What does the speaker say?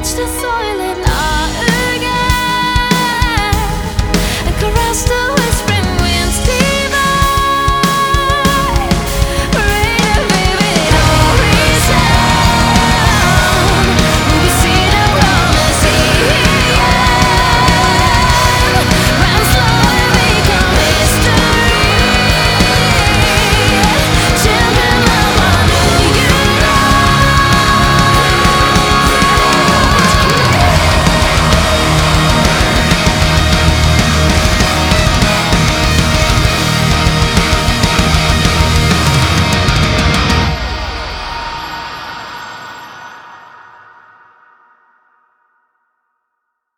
with reverence.